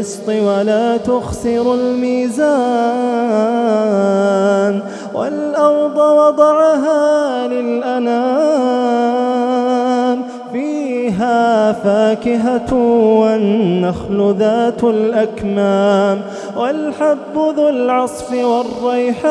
بالقسط ولا تخسروا الميزان والأرض وضعها للأنام فيها فاكهة والنخل ذات الأكمام والحب ذو العصف والريحان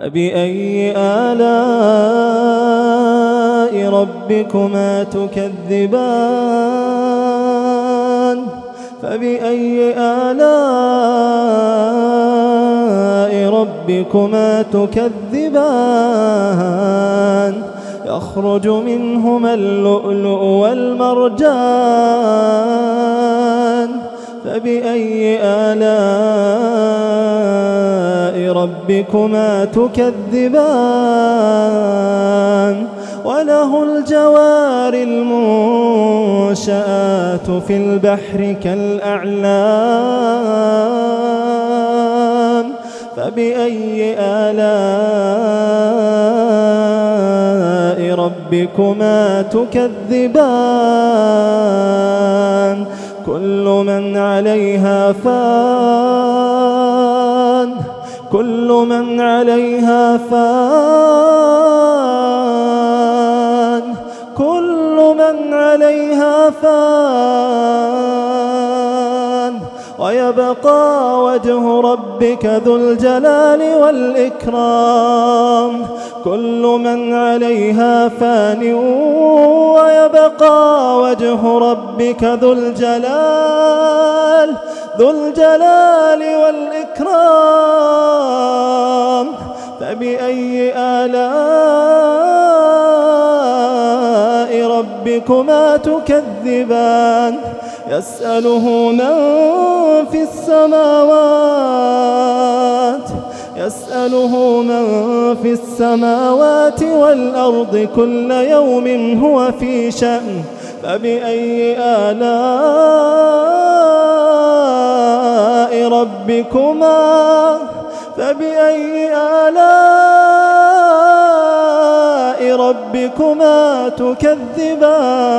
فبأي آلاء ربكما تكذبان؟ فبأي آلاء ربكما تكذبان؟ يخرج منهما اللؤلؤ والمرجان. فبأي آلاء ربكما تكذبان وله الجوار المنشآت في البحر كالأعلام فبأي آلاء ربكما تكذبان كل من عليها فان. كل من عليها فان. كل من عليها فان. ويبقى وجه ربك ذو الجلال والإكرام. كل من عليها فان ويبقى وجه ربك ذو الجلال ذو الجلال والإكرام. فبأي آلاء ربكما تكذبان؟ يسأله من في السماوات يسأله من في السماوات والأرض كل يوم هو في شأن فبأي آلاء ربكما فبأي آلاء ربكما تكذبان؟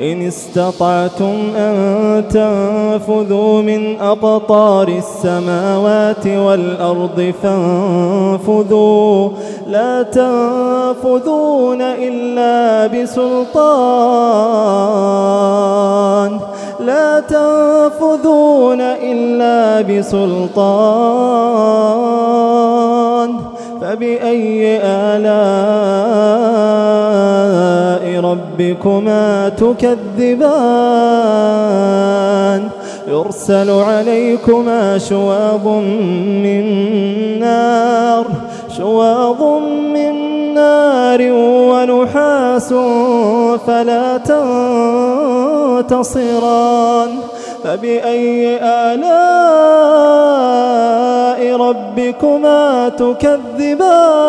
إن استطعتم أن تنفذوا من أقطار السماوات والأرض فانفذوا. لا تنفذون إلا بسلطان. لا تنفذون إلا بسلطان. فبأي آلاء ربكما تكذبان. يرسل عليكما شواظ من نار شواظ من نار ونحاس فلا تنتصران. فبأي آلاء ربكما تكذبان؟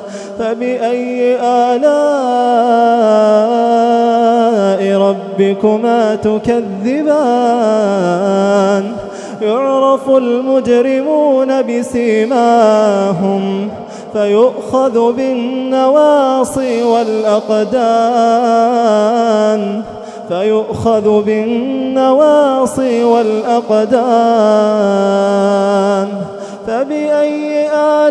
فبأي آلاء ربكما تكذبان؟ يعرف المجرمون بسيماهم فيؤخذ بالنواصي والأقدام فيؤخذ بالنواصي والأقدام. فبأي آلاء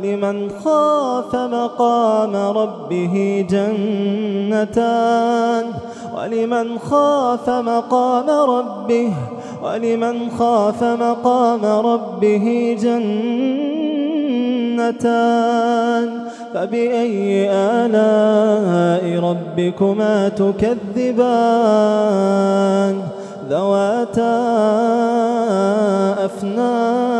ولمن خاف مقام ربه جنتان ولمن خاف مقام ربه ولمن خاف مقام ربه جنتان فبأي آلاء ربكما تكذبان ذواتا أفنان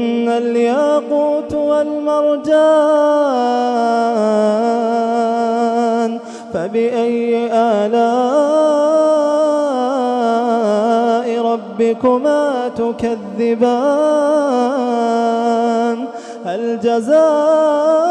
الياقوت والمرجان فبأي آلاء ربكما تكذبان؟ هل جزاء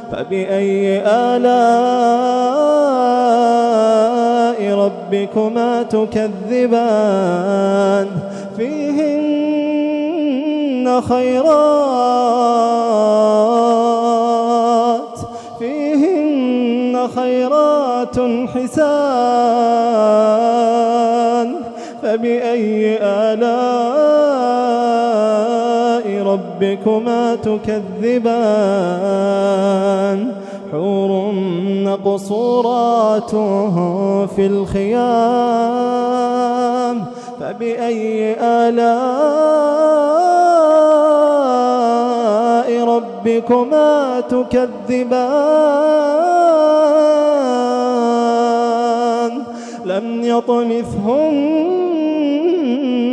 فبأي آلاء ربكما تكذبان؟ فيهن خيرات فيهن خيرات حسان. فبأي آلاء ربكما تكذبان حور مقصورات في الخيام فبأي آلاء ربكما تكذبان؟ لم يطمثهن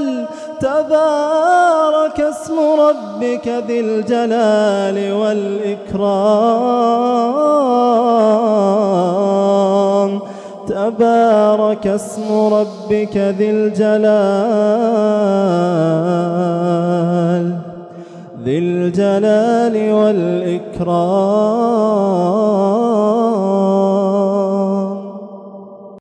الجلال تبارك اسم ربك ذي الجلال والإكرام. تبارك اسم ربك ذي الجلال ذي الجلال والإكرام.